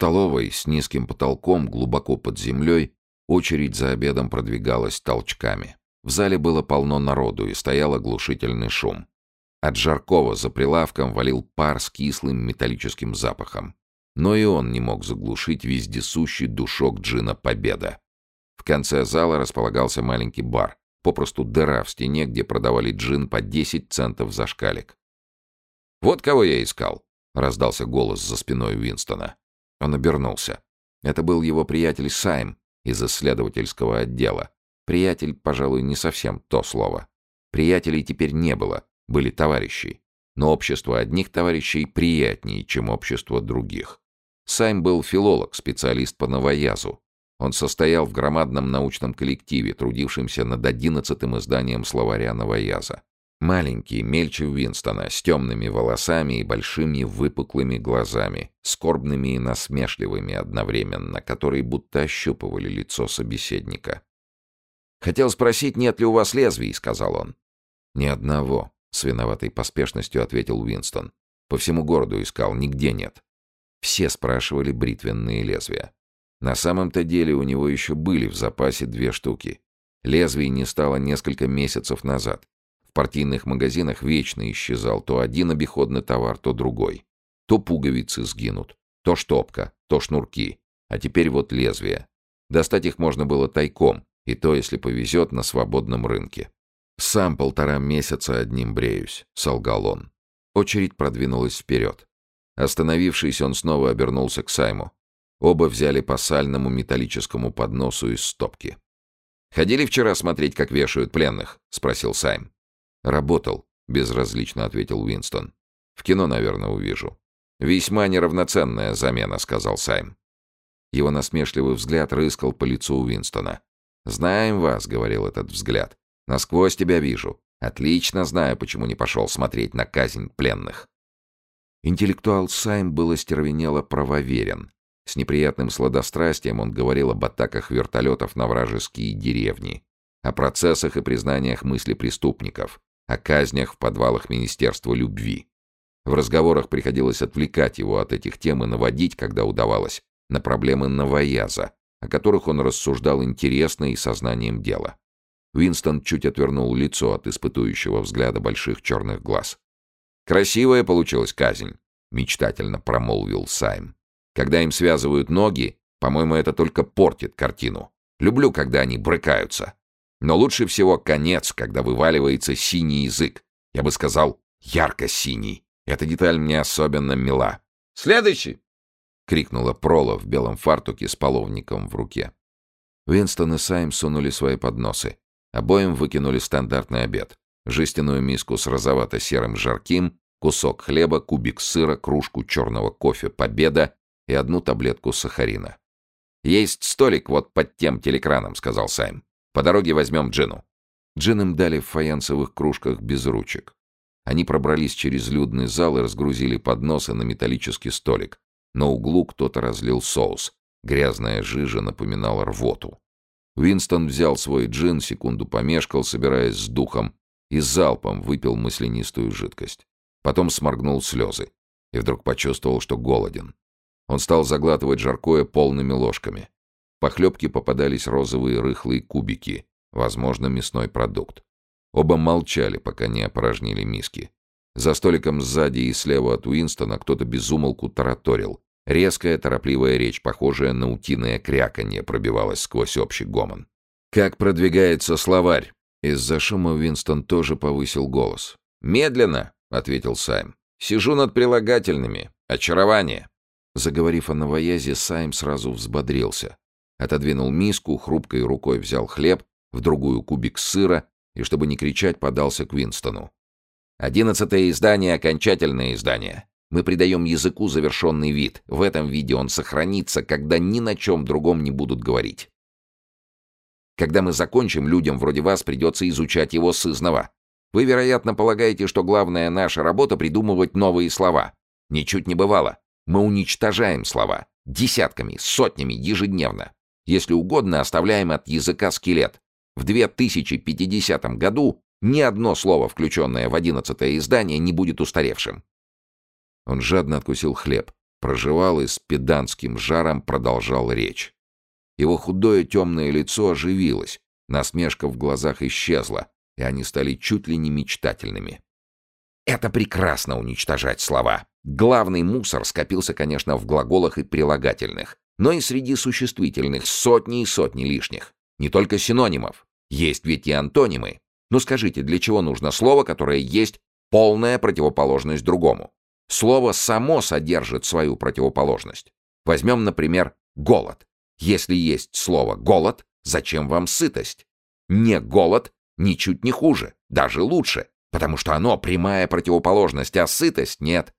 столовой с низким потолком глубоко под землей очередь за обедом продвигалась толчками. В зале было полно народу и стоял оглушительный шум. От Жаркова за прилавком валил пар с кислым металлическим запахом. Но и он не мог заглушить вездесущий душок джина «Победа». В конце зала располагался маленький бар, попросту дыра в стене, где продавали джин по 10 центов за шкалик. «Вот кого я искал!» — раздался голос за спиной Уинстона. Он обернулся. Это был его приятель Сайм из исследовательского отдела. Приятель, пожалуй, не совсем то слово. Приятелей теперь не было, были товарищи. Но общество одних товарищей приятнее, чем общество других. Сайм был филолог, специалист по новоязу. Он состоял в громадном научном коллективе, трудившемся над одиннадцатым изданием словаря новояза. Маленький, мельче Уинстона, с темными волосами и большими выпуклыми глазами, скорбными и насмешливыми одновременно, которые будто ощупывали лицо собеседника. «Хотел спросить, нет ли у вас лезвий?» — сказал он. «Ни одного», — с виноватой поспешностью ответил Уинстон. «По всему городу искал, нигде нет». Все спрашивали бритвенные лезвия. На самом-то деле у него еще были в запасе две штуки. Лезвий не стало несколько месяцев назад. В партийных магазинах вечно исчезал то один обиходный товар, то другой. То пуговицы сгинут, то штопка, то шнурки. А теперь вот лезвия. Достать их можно было тайком, и то, если повезет, на свободном рынке. «Сам полтора месяца одним бреюсь», — солгал он. Очередь продвинулась вперед. Остановившись, он снова обернулся к Сайму. Оба взяли по сальному металлическому подносу из стопки. «Ходили вчера смотреть, как вешают пленных?» — спросил Сайм. «Работал», — безразлично ответил Уинстон. «В кино, наверное, увижу». «Весьма неравноценная замена», — сказал Сайм. Его насмешливый взгляд рыскал по лицу Уинстона. «Знаем вас», — говорил этот взгляд. «Насквозь тебя вижу. Отлично знаю, почему не пошел смотреть на казнь пленных». Интеллектуал Сайм был остервенело правоверен. С неприятным сладострастием он говорил об атаках вертолетов на вражеские деревни, о процессах и признаниях мысли преступников, о казнях в подвалах Министерства любви. В разговорах приходилось отвлекать его от этих тем и наводить, когда удавалось, на проблемы новояза, о которых он рассуждал интересно и сознанием дела. Уинстон чуть отвернул лицо от испытующего взгляда больших черных глаз. «Красивая получилась казнь», — мечтательно промолвил Сайм. «Когда им связывают ноги, по-моему, это только портит картину. Люблю, когда они брыкаются. Но лучше всего конец, когда вываливается синий язык. Я бы сказал, ярко-синий. Эта деталь мне особенно мила. «Следующий!» — крикнула Прола в белом фартуке с половником в руке. Винстон и Сайм сунули свои подносы. Обоим выкинули стандартный обед. Жестяную миску с розовато-серым жарким, кусок хлеба, кубик сыра, кружку черного кофе «Победа» и одну таблетку сахарина. «Есть столик вот под тем телекраном», — сказал Сайм. По дороге возьмем Джину». Джин им дали в фаянсовых кружках без ручек. Они пробрались через людный зал и разгрузили подносы на металлический столик. На углу кто-то разлил соус. Грязная жижа напоминала рвоту. Винстон взял свой джин, секунду помешкал, собираясь с духом, и залпом выпил маслянистую жидкость. Потом сморгнул слезы и вдруг почувствовал, что голоден. Он стал заглатывать жаркое полными ложками похлебке попадались розовые рыхлые кубики, возможно, мясной продукт. Оба молчали, пока не опорожнили миски. За столиком сзади и слева от Уинстона кто-то безумолку тараторил. Резкая, торопливая речь, похожая на утиное кряканье, пробивалась сквозь общий гомон. «Как продвигается словарь?» Из-за шума Уинстон тоже повысил голос. «Медленно», — ответил Сайм. «Сижу над прилагательными. Очарование». Заговорив о новоязе, Сайм сразу взбодрился. Отодвинул миску, хрупкой рукой взял хлеб, в другую кубик сыра и, чтобы не кричать, подался к Винстону. «Одиннадцатое издание — окончательное издание. Мы придаем языку завершенный вид. В этом виде он сохранится, когда ни на чем другом не будут говорить. Когда мы закончим, людям вроде вас придется изучать его сызнова. Вы, вероятно, полагаете, что главная наша работа — придумывать новые слова. Ничуть не бывало. Мы уничтожаем слова. Десятками, сотнями ежедневно. Если угодно, оставляем от языка скелет. В 2050 году ни одно слово, включенное в одиннадцатое издание, не будет устаревшим. Он жадно откусил хлеб, проживал и с педантским жаром продолжал речь. Его худое темное лицо оживилось, насмешка в глазах исчезла, и они стали чуть ли не мечтательными. Это прекрасно уничтожать слова. Главный мусор скопился, конечно, в глаголах и прилагательных, но и среди существительных сотни и сотни лишних. Не только синонимов. Есть ведь и антонимы. Но скажите, для чего нужно слово, которое есть полная противоположность другому? Слово само содержит свою противоположность. Возьмем, например, голод. Если есть слово «голод», зачем вам сытость? Не голод ничуть не хуже, даже лучше, потому что оно прямая противоположность, а сытость нет.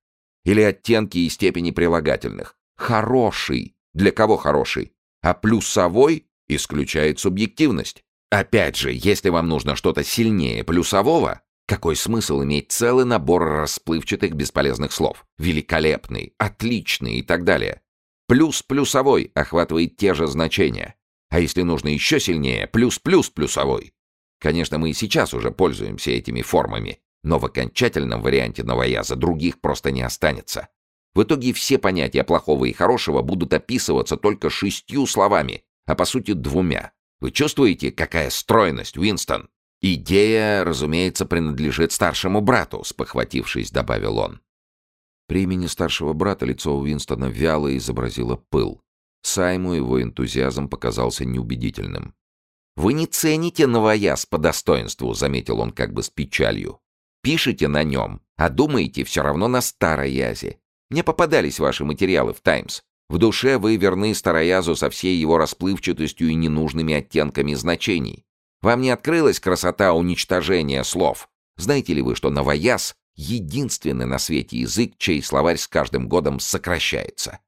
Или оттенки и степени прилагательных. Хороший. Для кого хороший? А плюсовой исключает субъективность. Опять же, если вам нужно что-то сильнее плюсового, какой смысл иметь целый набор расплывчатых бесполезных слов? Великолепный, отличный и так далее. Плюс плюсовой охватывает те же значения. А если нужно еще сильнее, плюс-плюс плюсовой. Конечно, мы и сейчас уже пользуемся этими формами, но в окончательном варианте новояза других просто не останется. В итоге все понятия плохого и хорошего будут описываться только шестью словами, а по сути двумя. Вы чувствуете, какая стройность, Уинстон? Идея, разумеется, принадлежит старшему брату, спохватившись, добавил он. При имени старшего брата лицо Уинстона вяло изобразило пыл. Сайму его энтузиазм показался неубедительным. «Вы не цените новояз по достоинству», — заметил он как бы с печалью. «Пишите на нем, а думаете все равно на староязе. Мне попадались ваши материалы в «Таймс». В душе вы верны староязу со всей его расплывчатостью и ненужными оттенками значений. Вам не открылась красота уничтожения слов. Знаете ли вы, что новояз — единственный на свете язык, чей словарь с каждым годом сокращается?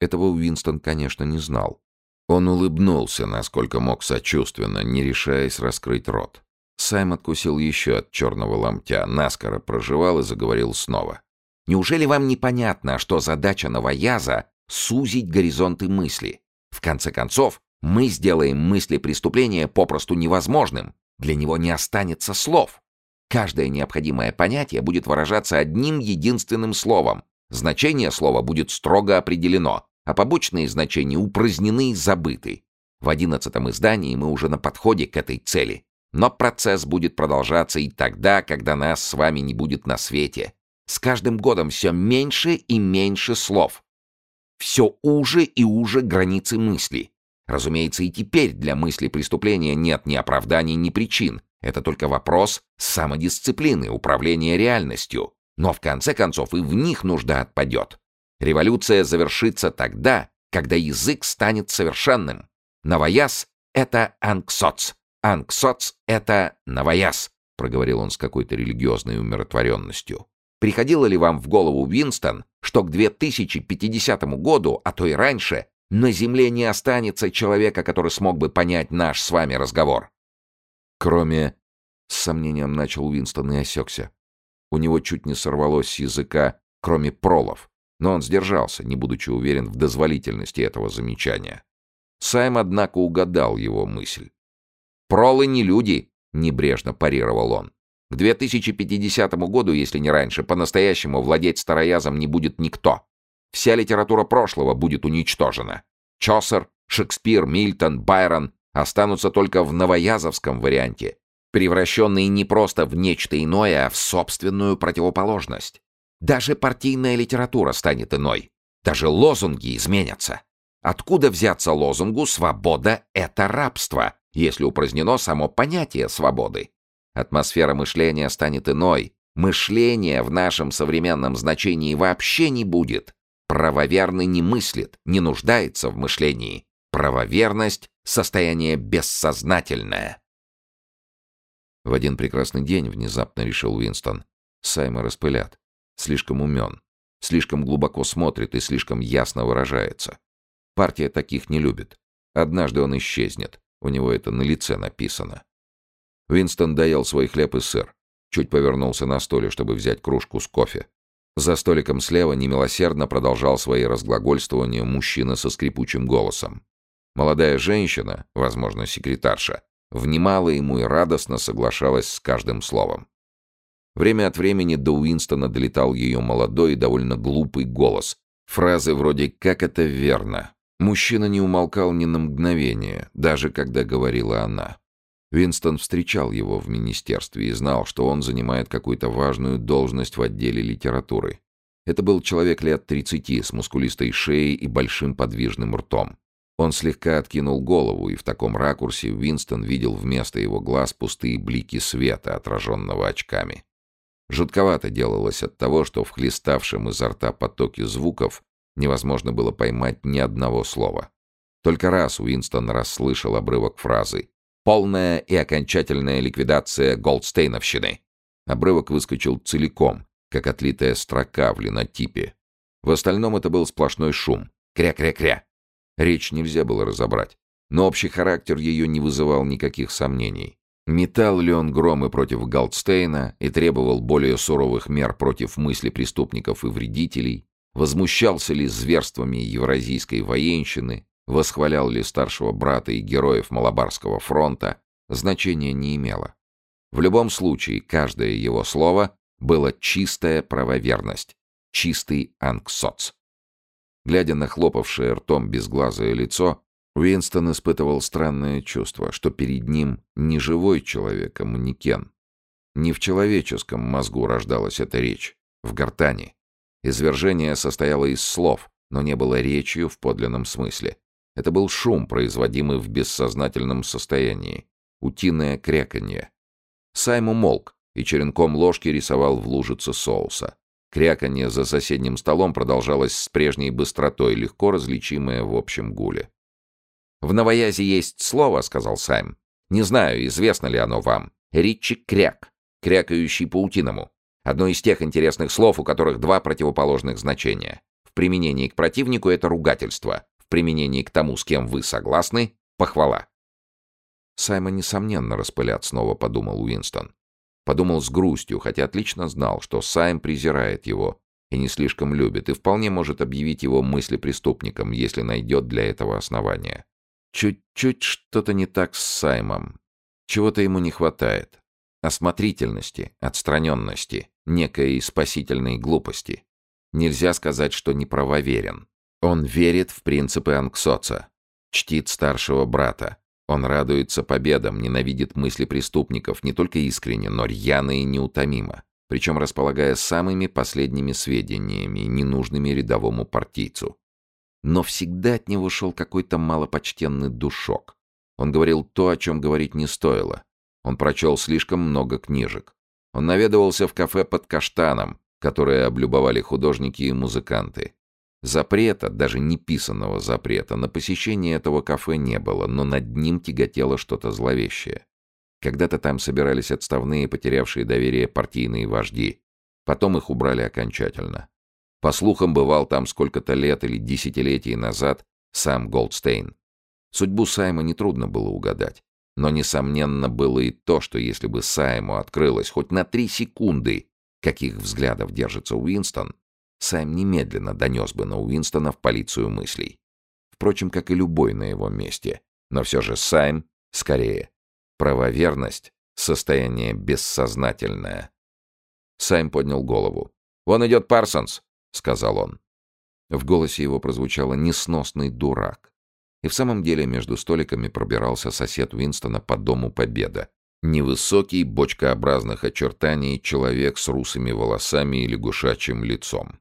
Этого Уинстон, конечно, не знал. Он улыбнулся, насколько мог сочувственно, не решаясь раскрыть рот. Сайм откусил еще от черного ломтя, наскоро проживал и заговорил снова. «Неужели вам непонятно, что задача новояза — сузить горизонты мысли? В конце концов, мы сделаем мысли преступления попросту невозможным. Для него не останется слов. Каждое необходимое понятие будет выражаться одним единственным словом. Значение слова будет строго определено, а побочные значения упразднены и забыты. В одиннадцатом издании мы уже на подходе к этой цели. Но процесс будет продолжаться и тогда, когда нас с вами не будет на свете. С каждым годом все меньше и меньше слов. Все уже и уже границы мысли. Разумеется, и теперь для мысли преступления нет ни оправданий, ни причин. Это только вопрос самодисциплины, управления реальностью. Но в конце концов и в них нужда отпадет. Революция завершится тогда, когда язык станет совершенным. Новояз — это анксоц. Анксоц — это новояз, — проговорил он с какой-то религиозной умиротворенностью. Приходило ли вам в голову, Винстон, что к 2050 году, а то и раньше, на Земле не останется человека, который смог бы понять наш с вами разговор? Кроме... С сомнением начал Уинстон и осекся. У него чуть не сорвалось с языка, кроме пролов. Но он сдержался, не будучи уверен в дозволительности этого замечания. Сайм, однако, угадал его мысль. «Пролы не люди», — небрежно парировал он. «К 2050 году, если не раньше, по-настоящему владеть староязом не будет никто. Вся литература прошлого будет уничтожена. Чосер, Шекспир, Мильтон, Байрон останутся только в новоязовском варианте, превращенные не просто в нечто иное, а в собственную противоположность. Даже партийная литература станет иной. Даже лозунги изменятся. Откуда взяться лозунгу «свобода — это рабство», если упразднено само понятие свободы? Атмосфера мышления станет иной. Мышления в нашем современном значении вообще не будет. Правоверный не мыслит, не нуждается в мышлении. Правоверность — состояние бессознательное. В один прекрасный день внезапно решил Уинстон. Сайма распылят. Слишком умен, слишком глубоко смотрит и слишком ясно выражается. Партия таких не любит. Однажды он исчезнет. У него это на лице написано. Винстон доел свой хлеб и сыр. Чуть повернулся на столе, чтобы взять кружку с кофе. За столиком слева немилосердно продолжал свои разглагольствования мужчина со скрипучим голосом. Молодая женщина, возможно, секретарша, внимала ему и радостно соглашалась с каждым словом. Время от времени до Уинстона долетал ее молодой и довольно глупый голос, Фразы вроде «как это верно». Мужчина не умолкал ни на мгновение, даже когда говорила она. Винстон встречал его в министерстве и знал, что он занимает какую-то важную должность в отделе литературы. Это был человек лет 30 с мускулистой шеей и большим подвижным ртом. Он слегка откинул голову, и в таком ракурсе Винстон видел вместо его глаз пустые блики света, отраженного очками. Жутковато делалось от того, что в хлеставшем изо рта потоке звуков невозможно было поймать ни одного слова. Только раз Уинстон расслышал обрывок фразы «Полная и окончательная ликвидация Голдстейновщины». Обрывок выскочил целиком, как отлитая строка в линотипе. В остальном это был сплошной шум. Кря-кря-кря. Речь нельзя было разобрать, но общий характер ее не вызывал никаких сомнений. Метал ли он громы против Галдстейна и требовал более суровых мер против мысли преступников и вредителей, возмущался ли зверствами евразийской военщины, восхвалял ли старшего брата и героев Малабарского фронта, значения не имело. В любом случае, каждое его слово было чистая правоверность, чистый анксоц. Глядя на хлопавшее ртом безглазое лицо, Уинстон испытывал странное чувство, что перед ним не живой человек, а манекен. Не в человеческом мозгу рождалась эта речь, в гортани. Извержение состояло из слов, но не было речью в подлинном смысле. Это был шум, производимый в бессознательном состоянии. Утиное кряканье. Сайм умолк и черенком ложки рисовал в лужице соуса. Кряканье за соседним столом продолжалось с прежней быстротой, легко различимое в общем гуле. «В новоязе есть слово», — сказал Сайм. «Не знаю, известно ли оно вам. Ричи кряк, крякающий паутиному. Одно из тех интересных слов, у которых два противоположных значения. В применении к противнику это ругательство, в применении к тому, с кем вы согласны, похвала». Сайма, несомненно, распылят снова, подумал Уинстон. Подумал с грустью, хотя отлично знал, что Сайм презирает его и не слишком любит, и вполне может объявить его мысли преступником, если найдет для этого основания. Чуть-чуть что-то не так с Саймом. Чего-то ему не хватает. Осмотрительности, отстраненности, некой спасительной глупости. Нельзя сказать, что неправоверен. Он верит в принципы Анксоца, чтит старшего брата. Он радуется победам, ненавидит мысли преступников не только искренне, но рьяно и неутомимо, причем располагая самыми последними сведениями, ненужными рядовому партийцу но всегда от него шел какой-то малопочтенный душок. Он говорил то, о чем говорить не стоило. Он прочел слишком много книжек. Он наведывался в кафе под каштаном, которое облюбовали художники и музыканты. Запрета, даже неписанного запрета, на посещение этого кафе не было, но над ним тяготело что-то зловещее. Когда-то там собирались отставные, потерявшие доверие партийные вожди. Потом их убрали окончательно. По слухам, бывал там сколько-то лет или десятилетий назад сам Голдстейн. Судьбу Сайма нетрудно было угадать. Но, несомненно, было и то, что если бы Сайму открылось хоть на три секунды, каких взглядов держится Уинстон, Сайм немедленно донес бы на Уинстона в полицию мыслей. Впрочем, как и любой на его месте. Но все же Сайм скорее. Правоверность — состояние бессознательное. Сайм поднял голову. «Вон идет Парсонс!» — сказал он. В голосе его прозвучало «несносный дурак». И в самом деле между столиками пробирался сосед Уинстона по дому Победа. Невысокий, бочкообразных очертаний человек с русыми волосами и лягушачьим лицом.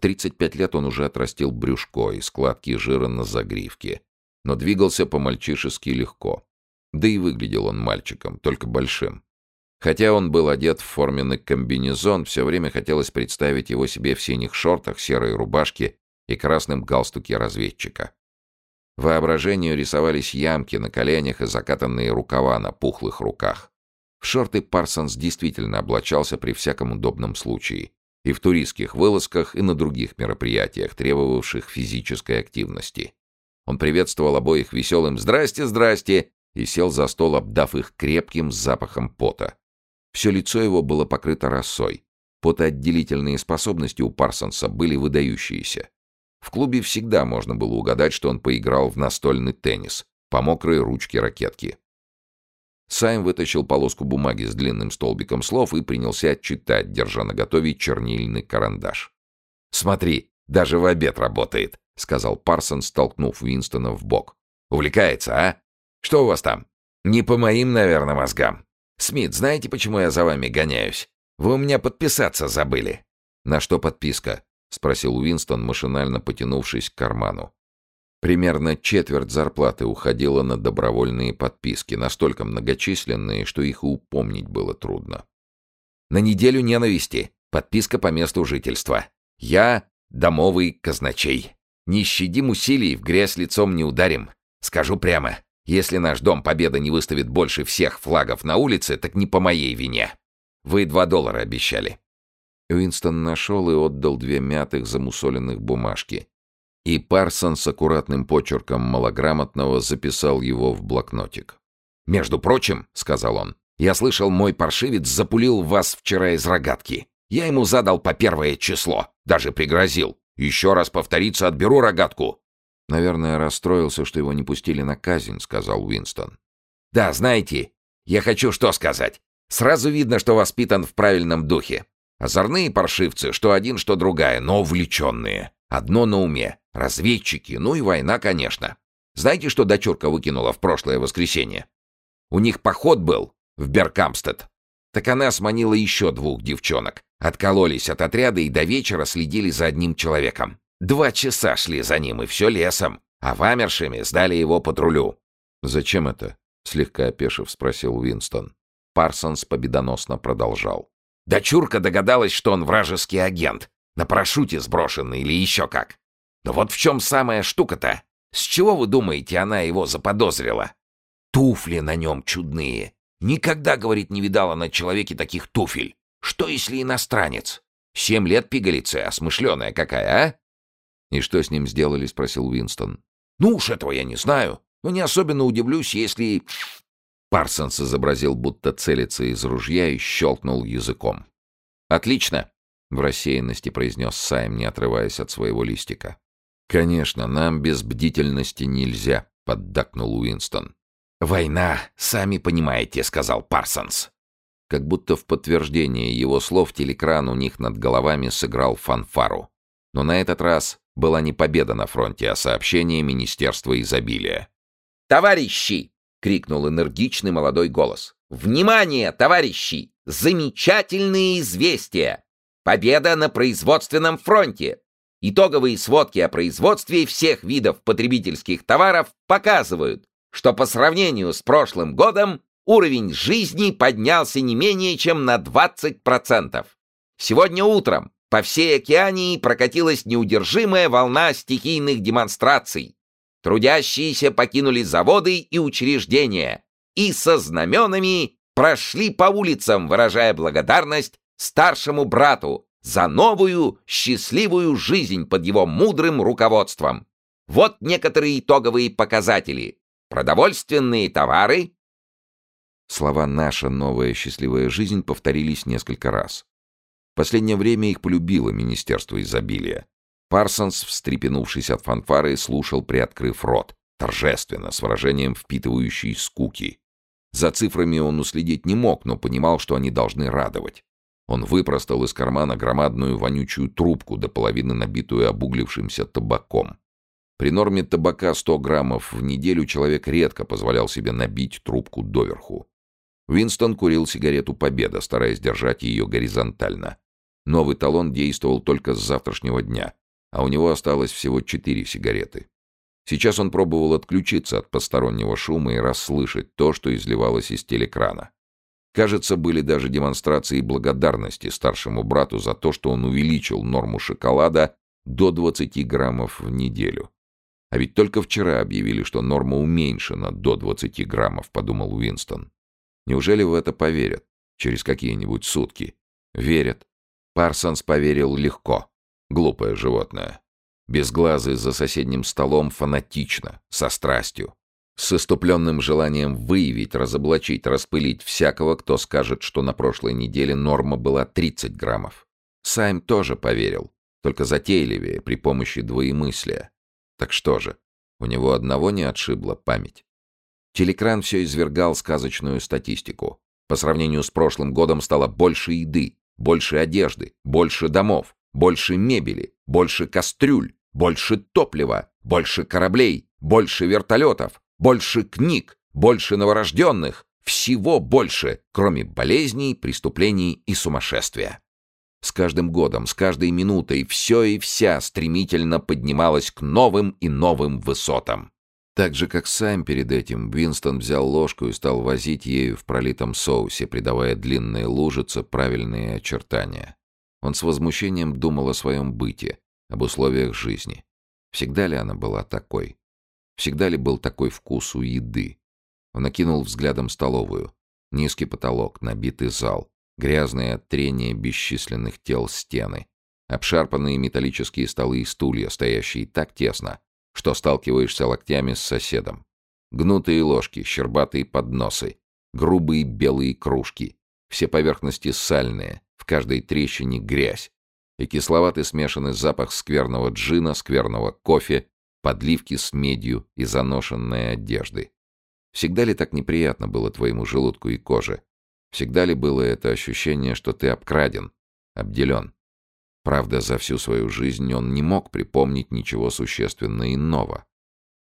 В 35 лет он уже отрастил брюшко и складки жира на загривке, но двигался по-мальчишески легко. Да и выглядел он мальчиком, только большим. Хотя он был одет в форменный комбинезон, все время хотелось представить его себе в синих шортах, серой рубашке и красном галстуке разведчика. Воображению рисовались ямки на коленях и закатанные рукава на пухлых руках. В шорты Парсонс действительно облачался при всяком удобном случае. И в туристских вылазках, и на других мероприятиях, требовавших физической активности. Он приветствовал обоих веселым «Здрасте, здрасте!» и сел за стол, обдав их крепким запахом пота. Все лицо его было покрыто росой. Потоотделительные способности у Парсонса были выдающиеся. В клубе всегда можно было угадать, что он поиграл в настольный теннис по мокрой ручке ракетки. Сайм вытащил полоску бумаги с длинным столбиком слов и принялся читать, держа наготове чернильный карандаш. «Смотри, Даже в обед работает», — сказал Парсон, столкнув Уинстона в бок. «Увлекается, а? Что у вас там? Не по моим, наверное, мозгам. Смит, знаете, почему я за вами гоняюсь? Вы у меня подписаться забыли». «На что подписка?» — спросил Уинстон, машинально потянувшись к карману. Примерно четверть зарплаты уходила на добровольные подписки, настолько многочисленные, что их и упомнить было трудно. «На неделю ненависти. Подписка по месту жительства. Я — домовый казначей. Не щадим усилий, в грязь лицом не ударим. Скажу прямо, если наш Дом Победы не выставит больше всех флагов на улице, так не по моей вине. Вы два доллара обещали». Уинстон нашел и отдал две мятых замусоленных бумажки. И Парсон с аккуратным почерком малограмотного записал его в блокнотик. «Между прочим», — сказал он, — «я слышал, мой паршивец запулил вас вчера из рогатки. Я ему задал по первое число, даже пригрозил. Еще раз повториться, отберу рогатку». «Наверное, расстроился, что его не пустили на казнь», — сказал Уинстон. «Да, знаете, я хочу что сказать. Сразу видно, что воспитан в правильном духе. Озорные паршивцы, что один, что другая, но увлеченные. Одно на уме — разведчики, ну и война, конечно. Знаете, что дочурка выкинула в прошлое воскресенье? У них поход был в Беркамстед. Так она сманила еще двух девчонок. Откололись от отряда и до вечера следили за одним человеком. Два часа шли за ним, и все лесом. А вамершами сдали его патрулю. «Зачем это?» — слегка опешив, спросил Уинстон. Парсонс победоносно продолжал. Дочурка догадалась, что он вражеский агент, на парашюте сброшенный или еще как. Но вот в чем самая штука-то? С чего, вы думаете, она его заподозрила? Туфли на нем чудные. Никогда, говорит, не видала на человеке таких туфель. Что, если иностранец? Семь лет пигалица, смышленая какая, а? «И что с ним сделали?» — спросил Уинстон. «Ну уж этого я не знаю. Но не особенно удивлюсь, если...» Парсонс изобразил, будто целится из ружья и щелкнул языком. «Отлично. — в рассеянности произнес Сайм, не отрываясь от своего листика. «Конечно, нам без бдительности нельзя», — поддакнул Уинстон. «Война, сами понимаете», — сказал Парсонс. Как будто в подтверждение его слов телекран у них над головами сыграл фанфару. Но на этот раз была не победа на фронте, а сообщение Министерства изобилия. «Товарищи!» — крикнул энергичный молодой голос. «Внимание, товарищи! Замечательные известия! Победа на производственном фронте. Итоговые сводки о производстве всех видов потребительских товаров показывают, что по сравнению с прошлым годом уровень жизни поднялся не менее чем на 20%. Сегодня утром по всей океании прокатилась неудержимая волна стихийных демонстраций. Трудящиеся покинули заводы и учреждения и со знаменами прошли по улицам, выражая благодарность старшему брату за новую счастливую жизнь под его мудрым руководством. Вот некоторые итоговые показатели. Продовольственные товары. Слова «наша новая счастливая жизнь» повторились несколько раз. В последнее время их полюбило Министерство изобилия. Парсонс, встрепенувшись от фанфары, слушал, приоткрыв рот, торжественно, с выражением впитывающей скуки. За цифрами он уследить не мог, но понимал, что они должны радовать. Он выпростал из кармана громадную вонючую трубку, до половины набитую обуглившимся табаком. При норме табака 100 граммов в неделю человек редко позволял себе набить трубку доверху. Винстон курил сигарету «Победа», стараясь держать ее горизонтально. Новый талон действовал только с завтрашнего дня, а у него осталось всего четыре сигареты. Сейчас он пробовал отключиться от постороннего шума и расслышать то, что изливалось из телекрана. Кажется, были даже демонстрации благодарности старшему брату за то, что он увеличил норму шоколада до 20 граммов в неделю. А ведь только вчера объявили, что норма уменьшена до 20 граммов, подумал Уинстон. Неужели в это поверят? Через какие-нибудь сутки? Верят. Парсонс поверил легко. Глупое животное. Безглазый за соседним столом фанатично, со страстью с иступленным желанием выявить, разоблачить, распылить всякого, кто скажет, что на прошлой неделе норма была 30 граммов. Сайм тоже поверил, только затейливее, при помощи двоемыслия. Так что же, у него одного не отшибла память. Телекран все извергал сказочную статистику. По сравнению с прошлым годом стало больше еды, больше одежды, больше домов. больше мебели, больше кастрюль, больше топлива, больше кораблей, больше вертолетов, больше книг, больше новорожденных, всего больше, кроме болезней, преступлений и сумасшествия. С каждым годом, с каждой минутой все и вся стремительно поднималась к новым и новым высотам. Так же, как сам перед этим, Винстон взял ложку и стал возить ею в пролитом соусе, придавая длинные лужицы правильные очертания. Он с возмущением думал о своем быте, об условиях жизни. Всегда ли она была такой? Всегда ли был такой вкус у еды? Он окинул взглядом столовую. Низкий потолок, набитый зал, грязные от трения бесчисленных тел стены, обшарпанные металлические столы и стулья, стоящие так тесно, что сталкиваешься локтями с соседом. Гнутые ложки, щербатые подносы, грубые белые кружки, все поверхности сальные, в каждой трещине грязь, и кисловатый смешанный запах скверного джина, скверного кофе, подливки с медью и заношенной одежды. Всегда ли так неприятно было твоему желудку и коже? Всегда ли было это ощущение, что ты обкраден, обделен? Правда, за всю свою жизнь он не мог припомнить ничего существенно иного.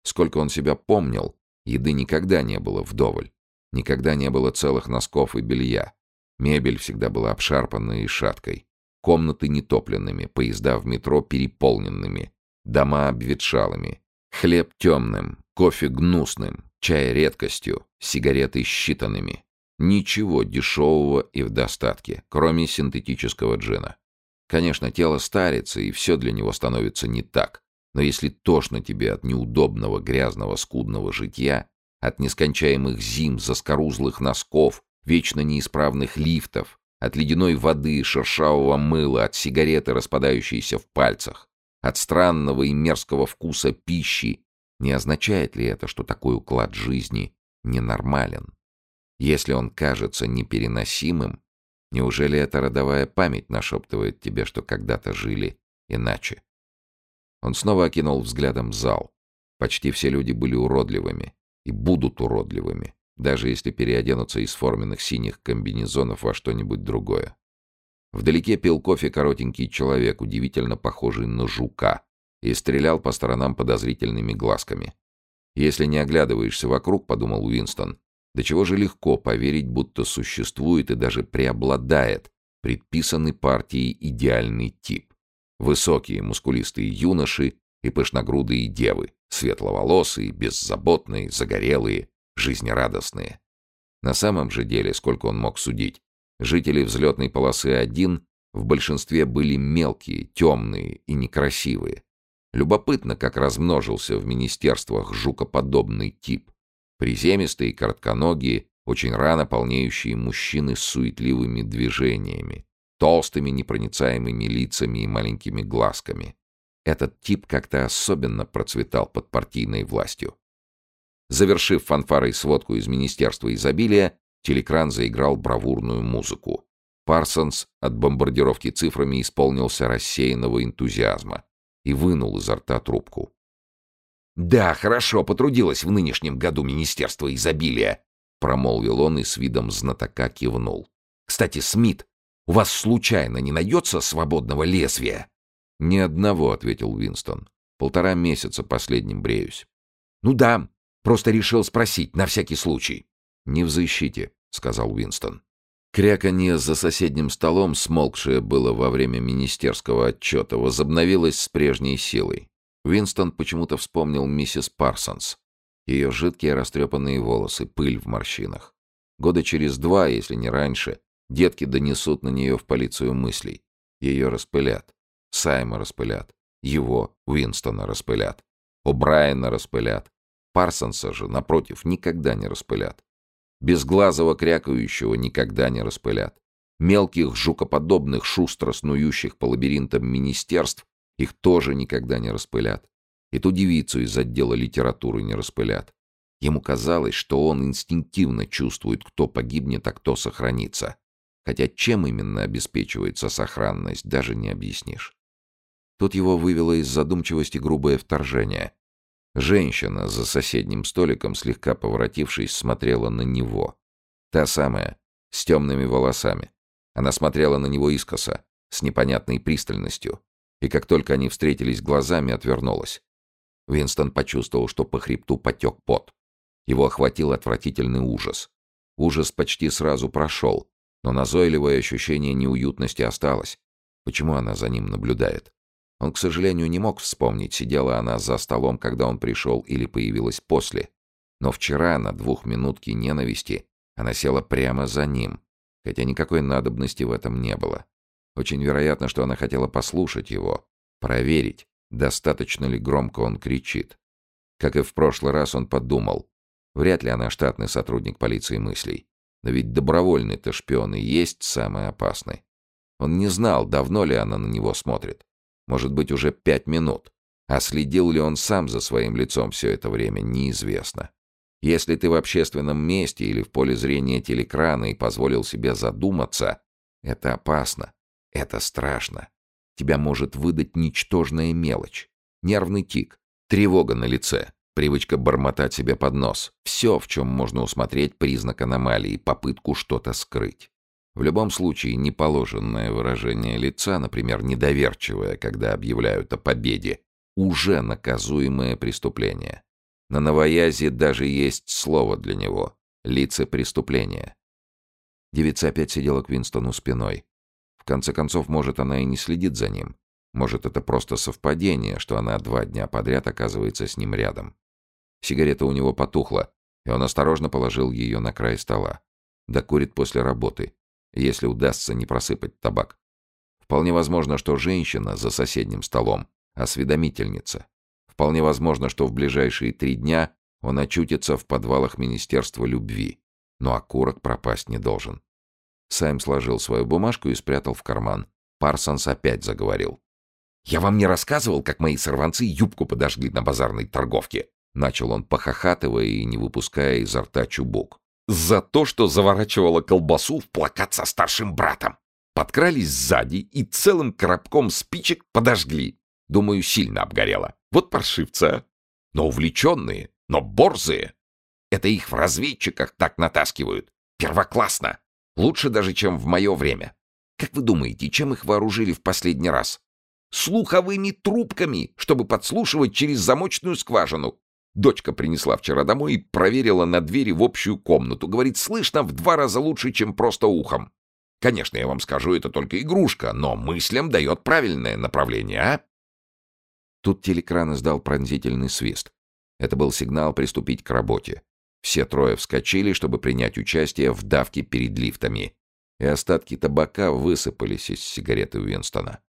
Сколько он себя помнил, еды никогда не было вдоволь. Никогда не было целых носков и белья. Мебель всегда была обшарпанной и шаткой. Комнаты нетопленными, поезда в метро переполненными, дома обветшалыми, хлеб темным, кофе гнусным, чай редкостью, сигареты считанными. Ничего дешевого и в достатке, кроме синтетического джина. Конечно, тело старится, и все для него становится не так. Но если тошно тебе от неудобного, грязного, скудного житья, от нескончаемых зим, заскорузлых носков, вечно неисправных лифтов, от ледяной воды, шершавого мыла, от сигареты, распадающейся в пальцах, от странного и мерзкого вкуса пищи, не означает ли это, что такой уклад жизни ненормален? Если он кажется непереносимым, Неужели эта родовая память нашептывает тебе, что когда-то жили иначе? Он снова окинул взглядом зал. Почти все люди были уродливыми и будут уродливыми, даже если переоденутся из форменных синих комбинезонов во что-нибудь другое. Вдалеке пил кофе коротенький человек, удивительно похожий на жука, и стрелял по сторонам подозрительными глазками. «Если не оглядываешься вокруг», — подумал Уинстон, до чего же легко поверить, будто существует и даже преобладает предписанный партией идеальный тип. Высокие мускулистые юноши и пышногрудые девы, светловолосые, беззаботные, загорелые, жизнерадостные. На самом же деле, сколько он мог судить, жители взлетной полосы 1 в большинстве были мелкие, темные и некрасивые. Любопытно, как размножился в министерствах жукоподобный тип. Приземистые, коротконогие, очень рано полнеющие мужчины с суетливыми движениями, толстыми непроницаемыми лицами и маленькими глазками. Этот тип как-то особенно процветал под партийной властью. Завершив фанфарой сводку из Министерства изобилия, телекран заиграл бравурную музыку. Парсонс от бомбардировки цифрами исполнился рассеянного энтузиазма и вынул изо рта трубку. «Да, хорошо, потрудилась в нынешнем году Министерство изобилия», — промолвил он и с видом знатока кивнул. «Кстати, Смит, у вас случайно не найдется свободного лезвия?» «Ни одного», — ответил Винстон. «Полтора месяца последним бреюсь». «Ну да, просто решил спросить, на всякий случай». «Не в защите», — сказал Винстон. Кряканье за соседним столом, смолкшее было во время министерского отчета, возобновилось с прежней силой. Винстон почему-то вспомнил миссис Парсонс. Ее жидкие растрепанные волосы, пыль в морщинах. Года через два, если не раньше, детки донесут на нее в полицию мыслей. Ее распылят. Сайма распылят. Его, Уинстона, распылят. О'Брайена распылят. Парсонса же, напротив, никогда не распылят. Безглазого крякающего никогда не распылят. Мелких жукоподобных, шустро снующих по лабиринтам министерств их тоже никогда не распылят. И ту девицу из отдела литературы не распылят. Ему казалось, что он инстинктивно чувствует, кто погибнет, а кто сохранится. Хотя чем именно обеспечивается сохранность, даже не объяснишь. Тут его вывело из задумчивости грубое вторжение. Женщина за соседним столиком, слегка поворотившись, смотрела на него. Та самая, с темными волосами. Она смотрела на него искоса, с непонятной пристальностью, и как только они встретились глазами, отвернулась. Винстон почувствовал, что по хребту потек пот. Его охватил отвратительный ужас. Ужас почти сразу прошел, но назойливое ощущение неуютности осталось. Почему она за ним наблюдает? Он, к сожалению, не мог вспомнить, сидела она за столом, когда он пришел, или появилась после. Но вчера, на двухминутке ненависти, она села прямо за ним, хотя никакой надобности в этом не было. Очень вероятно, что она хотела послушать его, проверить, достаточно ли громко он кричит. Как и в прошлый раз он подумал, вряд ли она штатный сотрудник полиции мыслей. Но ведь добровольный-то шпион и есть самый опасный. Он не знал, давно ли она на него смотрит. Может быть, уже пять минут. А следил ли он сам за своим лицом все это время, неизвестно. Если ты в общественном месте или в поле зрения телекрана и позволил себе задуматься, это опасно, это страшно. Тебя может выдать ничтожная мелочь, нервный тик, тревога на лице, привычка бормотать себе под нос. Все, в чем можно усмотреть признак аномалии, попытку что-то скрыть. В любом случае, неположенное выражение лица, например, недоверчивое, когда объявляют о победе, уже наказуемое преступление. На новоязе даже есть слово для него — лица преступления. Девица опять сидела к Винстону спиной. В конце концов, может, она и не следит за ним. Может, это просто совпадение, что она два дня подряд оказывается с ним рядом. Сигарета у него потухла, и он осторожно положил ее на край стола. Докурит после работы, если удастся не просыпать табак. Вполне возможно, что женщина за соседним столом — осведомительница. Вполне возможно, что в ближайшие три дня он очутится в подвалах Министерства любви. Но окурок пропасть не должен. Сайм сложил свою бумажку и спрятал в карман. Парсонс опять заговорил. «Я вам не рассказывал, как мои сорванцы юбку подожгли на базарной торговке?» Начал он, похохатывая и не выпуская изо рта чубук. «За то, что заворачивала колбасу в плакат со старшим братом. Подкрались сзади и целым коробком спичек подожгли. Думаю, сильно обгорело. Вот паршивцы, а. Но увлеченные, но борзые. Это их в разведчиках так натаскивают. Первоклассно. Лучше даже, чем в мое время. Как вы думаете, чем их вооружили в последний раз? Слуховыми трубками, чтобы подслушивать через замочную скважину. Дочка принесла вчера домой и проверила на двери в общую комнату. Говорит, слышно в два раза лучше, чем просто ухом. Конечно, я вам скажу, это только игрушка, но мыслям дает правильное направление, а? Тут телекран издал пронзительный свист. Это был сигнал приступить к работе. Все трое вскочили, чтобы принять участие в давке перед лифтами. И остатки табака высыпались из сигареты Уинстона.